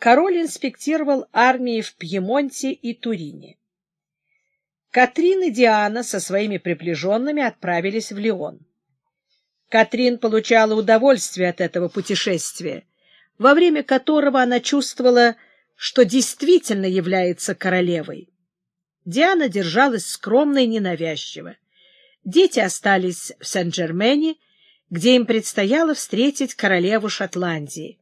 король инспектировал армии в Пьемонте и Турине. Катрин и Диана со своими приближенными отправились в Лион. Катрин получала удовольствие от этого путешествия, во время которого она чувствовала, что действительно является королевой. Диана держалась скромно и ненавязчиво. Дети остались в Сен-Жермене, где им предстояло встретить королеву Шотландии.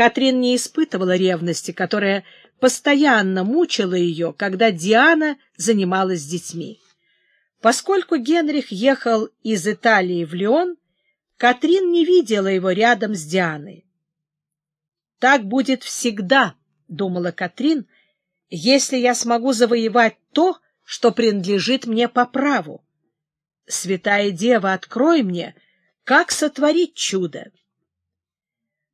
Катрин не испытывала ревности, которая постоянно мучила ее, когда Диана занималась детьми. Поскольку Генрих ехал из Италии в Лион, Катрин не видела его рядом с Дианой. «Так будет всегда», — думала Катрин, — «если я смогу завоевать то, что принадлежит мне по праву. Святая Дева, открой мне, как сотворить чудо».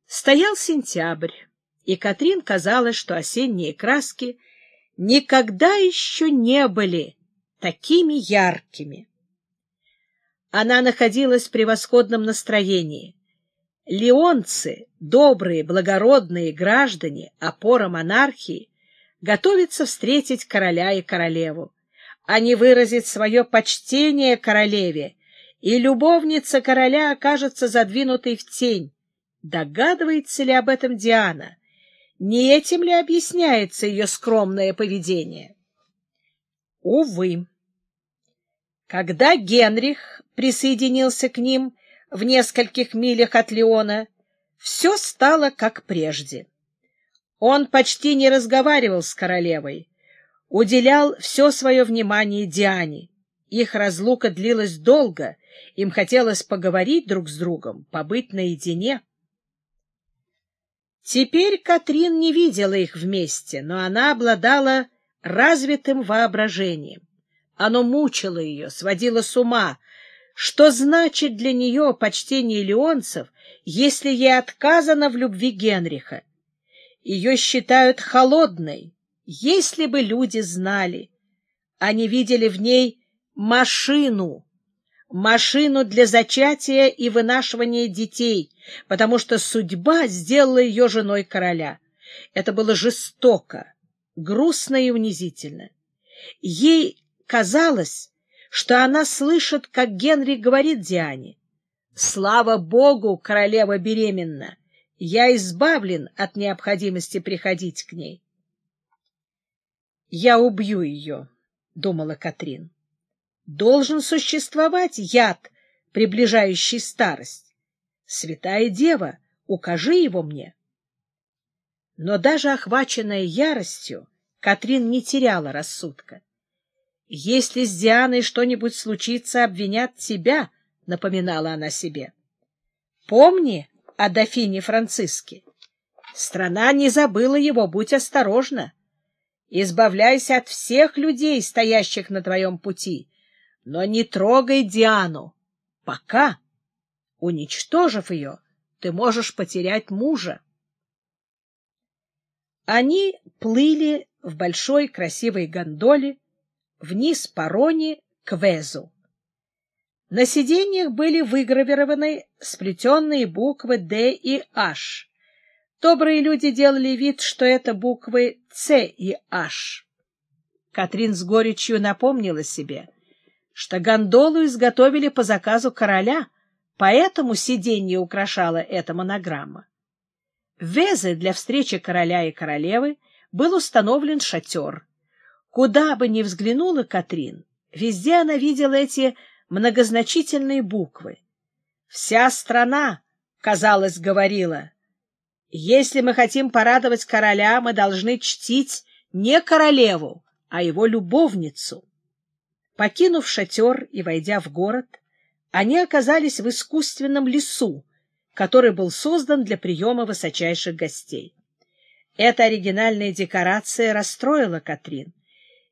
Стоял сентябрь, и Катрин казалось, что осенние краски никогда еще не были такими яркими. Она находилась в превосходном настроении. Леонцы, добрые, благородные граждане, опора монархии, готовятся встретить короля и королеву. Они выразят свое почтение королеве, и любовница короля окажется задвинутой в тень. Догадывается ли об этом Диана? Не этим ли объясняется ее скромное поведение? Увы. Когда Генрих присоединился к ним в нескольких милях от Леона, все стало как прежде. Он почти не разговаривал с королевой, уделял все свое внимание Диане. Их разлука длилась долго, им хотелось поговорить друг с другом, побыть наедине. Теперь Катрин не видела их вместе, но она обладала развитым воображением. Оно мучило ее, сводило с ума. Что значит для нее почтение леонцев, если ей отказано в любви Генриха? Ее считают холодной, если бы люди знали. Они видели в ней машину, машину для зачатия и вынашивания детей, потому что судьба сделала ее женой короля. Это было жестоко, грустно и унизительно. Ей казалось, что она слышит, как Генри говорит Диане, «Слава Богу, королева беременна! Я избавлен от необходимости приходить к ней». «Я убью ее», — думала Катрин должен существовать яд, приближающий старость. Святая Дева, укажи его мне. Но даже охваченная яростью, Катрин не теряла рассудка. «Если с Дианой что-нибудь случится, обвинят тебя», — напоминала она себе. «Помни о дофине Франциске. Страна не забыла его, будь осторожна. Избавляйся от всех людей, стоящих на твоем пути, но не трогай Диану. Пока, уничтожив ее, ты можешь потерять мужа. Они плыли в большой красивой гондоле вниз по Роне к Везу. На сиденьях были выгравированы сплетенные буквы «Д» и «H». Добрые люди делали вид, что это буквы «Ц» и «H». Катрин с горечью напомнила себе — что гондолу изготовили по заказу короля, поэтому сиденье украшала эта монограмма. В Везе для встречи короля и королевы был установлен шатер. Куда бы ни взглянула Катрин, везде она видела эти многозначительные буквы. Вся страна, казалось, говорила, если мы хотим порадовать короля, мы должны чтить не королеву, а его любовницу. Покинув шатер и войдя в город, они оказались в искусственном лесу, который был создан для приема высочайших гостей. Эта оригинальная декорация расстроила Катрин.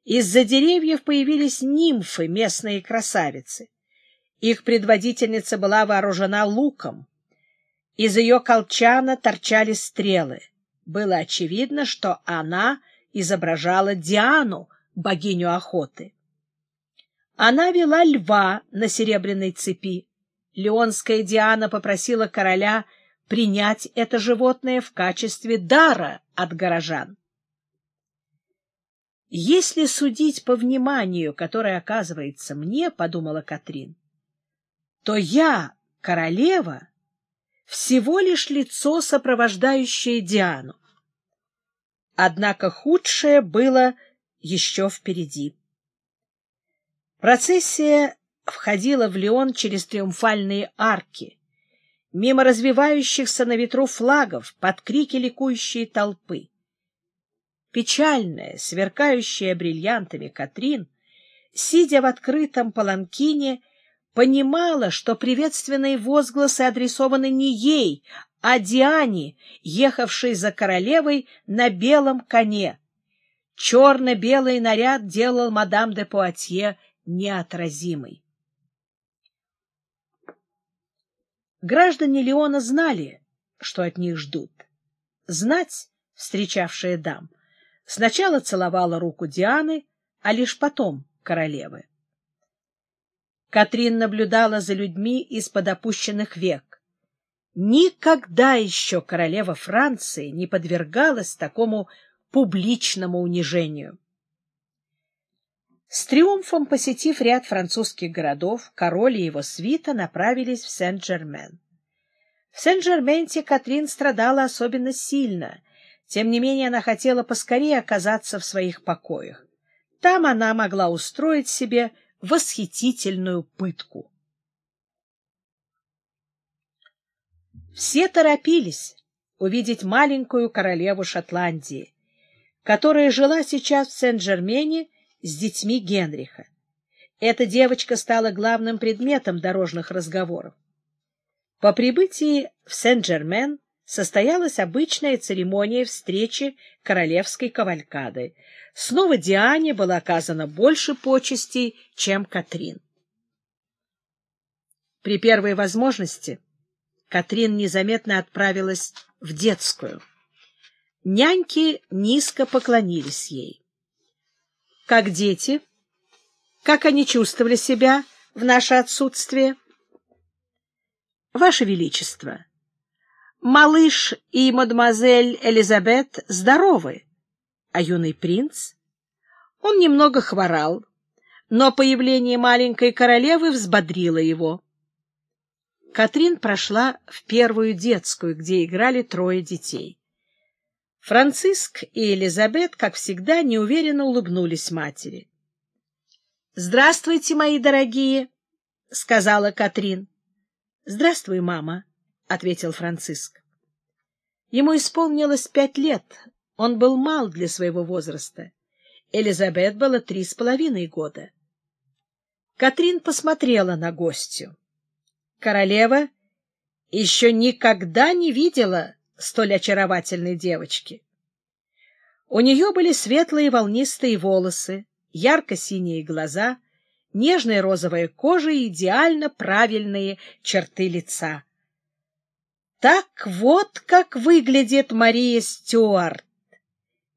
Из-за деревьев появились нимфы, местные красавицы. Их предводительница была вооружена луком. Из ее колчана торчали стрелы. Было очевидно, что она изображала Диану, богиню охоты. Она вела льва на серебряной цепи. Леонская Диана попросила короля принять это животное в качестве дара от горожан. «Если судить по вниманию, которое оказывается мне, — подумала Катрин, — то я, королева, всего лишь лицо, сопровождающее Диану. Однако худшее было еще впереди. Процессия входила в Леон через триумфальные арки, мимо развивающихся на ветру флагов, под крики ликующей толпы. Печальная, сверкающая бриллиантами Катрин, сидя в открытом паланкине, понимала, что приветственные возгласы адресованы не ей, а Диане, ехавшей за королевой на белом коне. Черно-белый наряд делал мадам де Пуатье неотразимой. Граждане Леона знали, что от них ждут. Знать, встречавшая дам, сначала целовала руку Дианы, а лишь потом королевы. Катрин наблюдала за людьми из-под опущенных век. Никогда еще королева Франции не подвергалась такому публичному унижению. С триумфом посетив ряд французских городов, король и его свита направились в Сен-Жермен. В Сен-Жерменте Катрин страдала особенно сильно, тем не менее она хотела поскорее оказаться в своих покоях. Там она могла устроить себе восхитительную пытку. Все торопились увидеть маленькую королеву Шотландии, которая жила сейчас в Сен-Жермене с детьми Генриха. Эта девочка стала главным предметом дорожных разговоров. По прибытии в Сен-Жермен состоялась обычная церемония встречи королевской кавалькады. Снова Диане было оказано больше почестей, чем Катрин. При первой возможности Катрин незаметно отправилась в детскую. Няньки низко поклонились ей. — Как дети? Как они чувствовали себя в наше отсутствие? — Ваше Величество! Малыш и мадемуазель Элизабет здоровы, а юный принц? Он немного хворал, но появление маленькой королевы взбодрило его. Катрин прошла в первую детскую, где играли трое детей. Франциск и Элизабет, как всегда, неуверенно улыбнулись матери. — Здравствуйте, мои дорогие, — сказала Катрин. — Здравствуй, мама, — ответил Франциск. Ему исполнилось пять лет, он был мал для своего возраста. Элизабет было три с половиной года. Катрин посмотрела на гостью. Королева еще никогда не видела столь очаровательной девочки. У нее были светлые волнистые волосы, ярко-синие глаза, нежная розовая кожа и идеально правильные черты лица. Так вот как выглядит Мария Стюарт.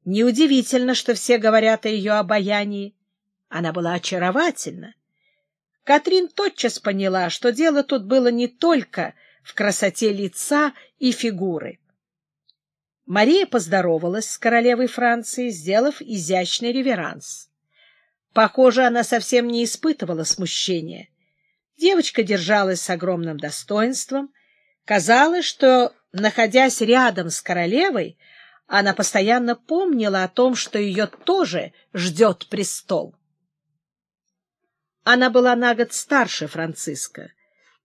Неудивительно, что все говорят о ее обаянии. Она была очаровательна. Катрин тотчас поняла, что дело тут было не только в красоте лица и фигуры. Мария поздоровалась с королевой Франции, сделав изящный реверанс. Похоже, она совсем не испытывала смущения. Девочка держалась с огромным достоинством, Казалось, что, находясь рядом с королевой, она постоянно помнила о том, что ее тоже ждет престол. Она была на год старше Франциска.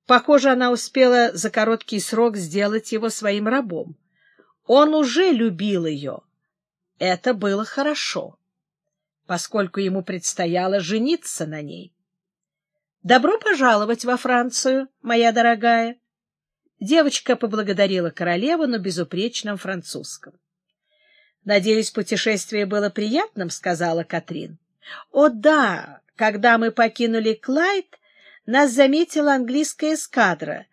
Похоже, она успела за короткий срок сделать его своим рабом. Он уже любил ее. Это было хорошо, поскольку ему предстояло жениться на ней. «Добро пожаловать во Францию, моя дорогая!» Девочка поблагодарила королеву на безупречном французском. «Надеюсь, путешествие было приятным», — сказала Катрин. «О да, когда мы покинули Клайд, нас заметила английская эскадра,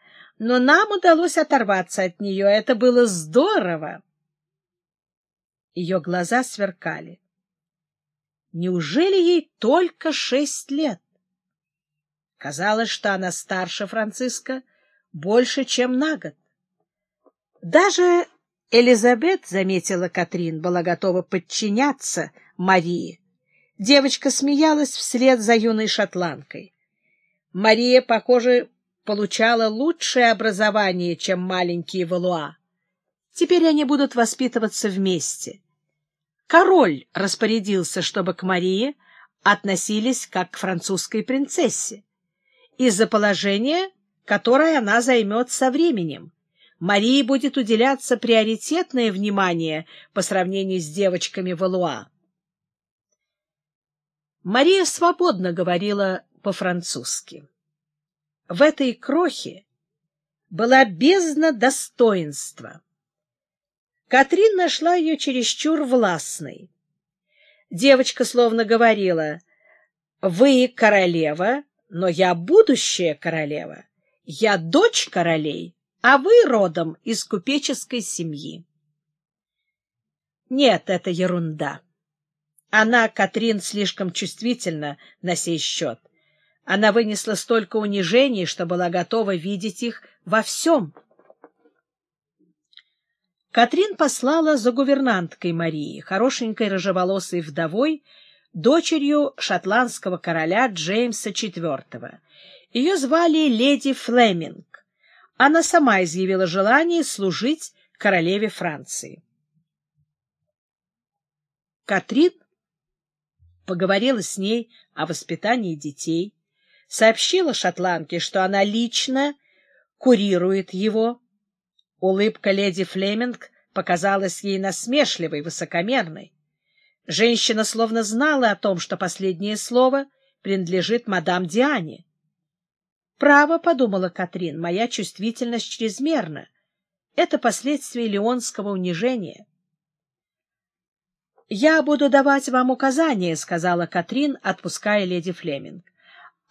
но нам удалось оторваться от нее. Это было здорово!» Ее глаза сверкали. Неужели ей только шесть лет? Казалось, что она старше Франциска, больше, чем на год. Даже Элизабет, заметила Катрин, была готова подчиняться Марии. Девочка смеялась вслед за юной шотландкой. Мария, похоже, получала лучшее образование, чем маленькие Валуа. Теперь они будут воспитываться вместе. Король распорядился, чтобы к Марии относились как к французской принцессе, из-за положения, которое она займет со временем. Марии будет уделяться приоритетное внимание по сравнению с девочками Валуа. Мария свободно говорила по-французски. В этой крохе была бездна достоинства. Катрин нашла ее чересчур властной. Девочка словно говорила, «Вы королева, но я будущая королева. Я дочь королей, а вы родом из купеческой семьи. Нет, это ерунда. Она, Катрин, слишком чувствительна на сей счет. Она вынесла столько унижений, что была готова видеть их во всем. Катрин послала за гувернанткой Марии, хорошенькой рыжеволосой вдовой, дочерью шотландского короля Джеймса IV. Ее звали леди Флеминг она сама изъявила желание служить королеве Франции. Катрин поговорила с ней о воспитании детей, сообщила шотландке, что она лично курирует его. Улыбка леди Флеминг показалась ей насмешливой, высокомерной. Женщина словно знала о том, что последнее слово принадлежит мадам Диане. Право, — подумала Катрин, — моя чувствительность чрезмерна. Это последствия леонского унижения. — Я буду давать вам указания, — сказала Катрин, отпуская леди Флеминг. —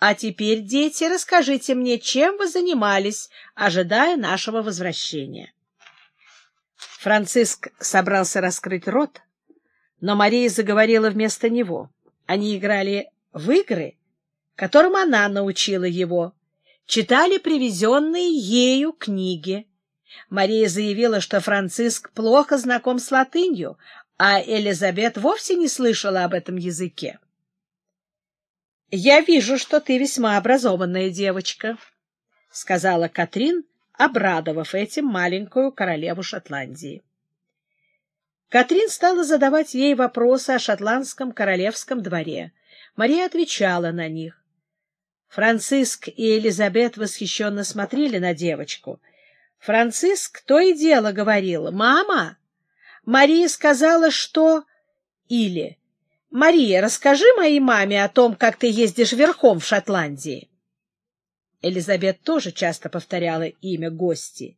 А теперь, дети, расскажите мне, чем вы занимались, ожидая нашего возвращения. Франциск собрался раскрыть рот, но Мария заговорила вместо него. Они играли в игры, которым она научила его, читали привезенные ею книги. Мария заявила, что Франциск плохо знаком с латынью, а Элизабет вовсе не слышала об этом языке. — Я вижу, что ты весьма образованная девочка, — сказала Катрин, обрадовав этим маленькую королеву Шотландии. Катрин стала задавать ей вопросы о шотландском королевском дворе. Мария отвечала на них. Франциск и Элизабет восхищенно смотрели на девочку. Франциск то и дело говорил «Мама!» Мария сказала, что... Или «Мария, расскажи моей маме о том, как ты ездишь верхом в Шотландии». Элизабет тоже часто повторяла имя гости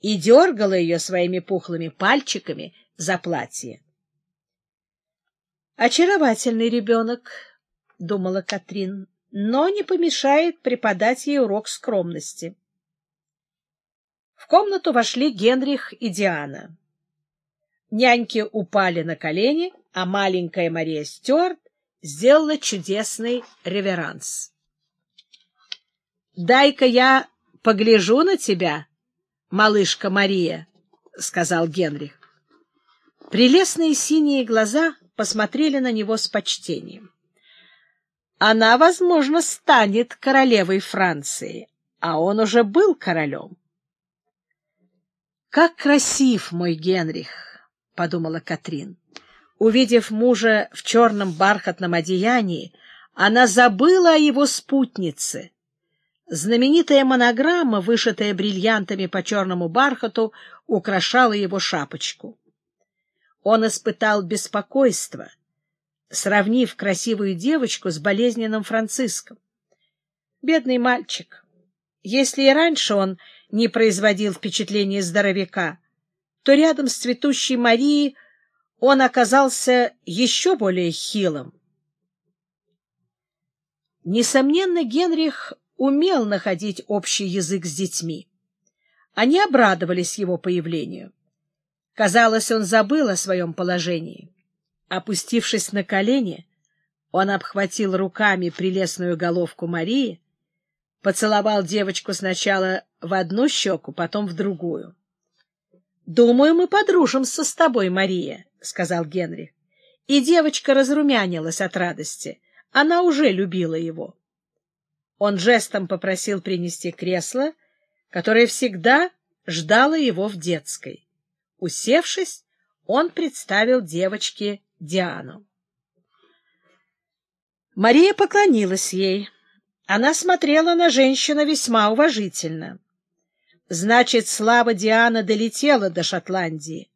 и дергала ее своими пухлыми пальчиками за платье. «Очаровательный ребенок», — думала Катрин, но не помешает преподать ей урок скромности. В комнату вошли Генрих и Диана. Няньки упали на колени, а маленькая Мария Стюарт сделала чудесный реверанс. — Дай-ка я погляжу на тебя, малышка Мария, — сказал Генрих. Прелестные синие глаза посмотрели на него с почтением она, возможно, станет королевой Франции, а он уже был королем. «Как красив мой Генрих!» — подумала Катрин. Увидев мужа в черном бархатном одеянии, она забыла о его спутнице. Знаменитая монограмма, вышитая бриллиантами по черному бархату, украшала его шапочку. Он испытал беспокойство — сравнив красивую девочку с болезненным Франциском. Бедный мальчик. Если и раньше он не производил впечатления здоровяка, то рядом с цветущей Марией он оказался еще более хилым. Несомненно, Генрих умел находить общий язык с детьми. Они обрадовались его появлению. Казалось, он забыл о своем положении. Опустившись на колени, он обхватил руками прелестную головку Марии, поцеловал девочку сначала в одну щеку, потом в другую. — Думаю, мы подружимся с тобой, Мария, — сказал Генрих. И девочка разрумянилась от радости. Она уже любила его. Он жестом попросил принести кресло, которое всегда ждало его в детской. Усевшись, он представил девочке Диану. Мария поклонилась ей. Она смотрела на женщину весьма уважительно. Значит, слава Дианы долетела до Шотландии.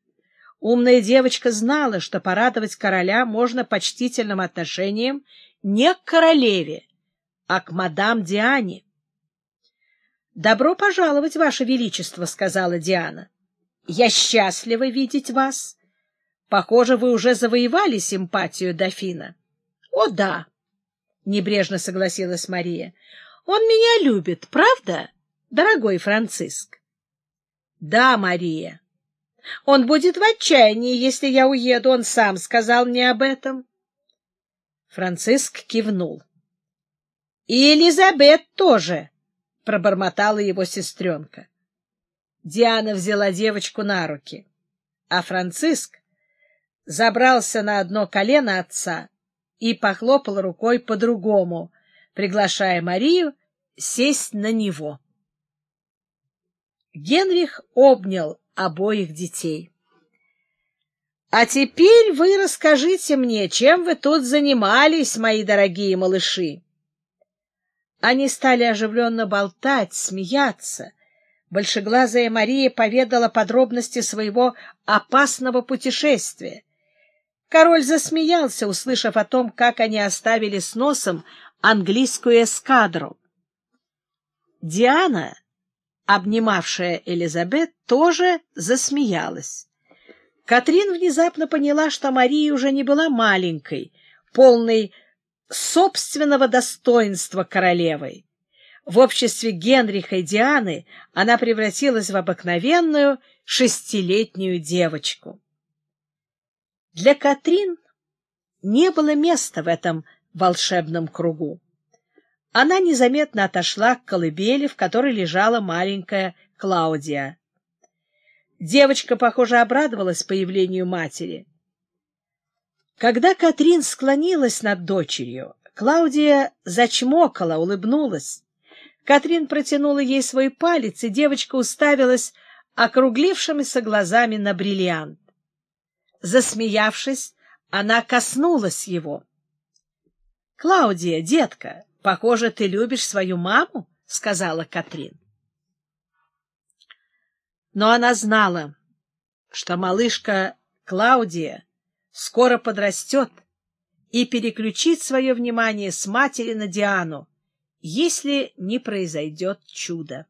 Умная девочка знала, что порадовать короля можно почтительным отношением не к королеве, а к мадам Диане. — Добро пожаловать, Ваше Величество, — сказала Диана. — Я счастлива видеть вас. Похоже, вы уже завоевали симпатию дофина. — О, да, — небрежно согласилась Мария. — Он меня любит, правда, дорогой Франциск? — Да, Мария. Он будет в отчаянии, если я уеду, он сам сказал мне об этом. Франциск кивнул. — И Элизабет тоже, — пробормотала его сестренка. Диана взяла девочку на руки, а Франциск забрался на одно колено отца и похлопал рукой по-другому, приглашая Марию сесть на него. Генрих обнял обоих детей. — А теперь вы расскажите мне, чем вы тут занимались, мои дорогие малыши? Они стали оживленно болтать, смеяться. Большеглазая Мария поведала подробности своего опасного путешествия. Король засмеялся, услышав о том, как они оставили с носом английскую эскадру. Диана, обнимавшая Элизабет, тоже засмеялась. Катрин внезапно поняла, что Мария уже не была маленькой, полной собственного достоинства королевой. В обществе Генриха и Дианы она превратилась в обыкновенную шестилетнюю девочку. Для Катрин не было места в этом волшебном кругу. Она незаметно отошла к колыбели, в которой лежала маленькая Клаудия. Девочка, похоже, обрадовалась появлению матери. Когда Катрин склонилась над дочерью, Клаудия зачмокала, улыбнулась. Катрин протянула ей свой палец, и девочка уставилась округлившимися глазами на бриллиант. Засмеявшись, она коснулась его. — Клаудия, детка, похоже, ты любишь свою маму, — сказала Катрин. Но она знала, что малышка Клаудия скоро подрастет и переключит свое внимание с матери на Диану, если не произойдет чудо.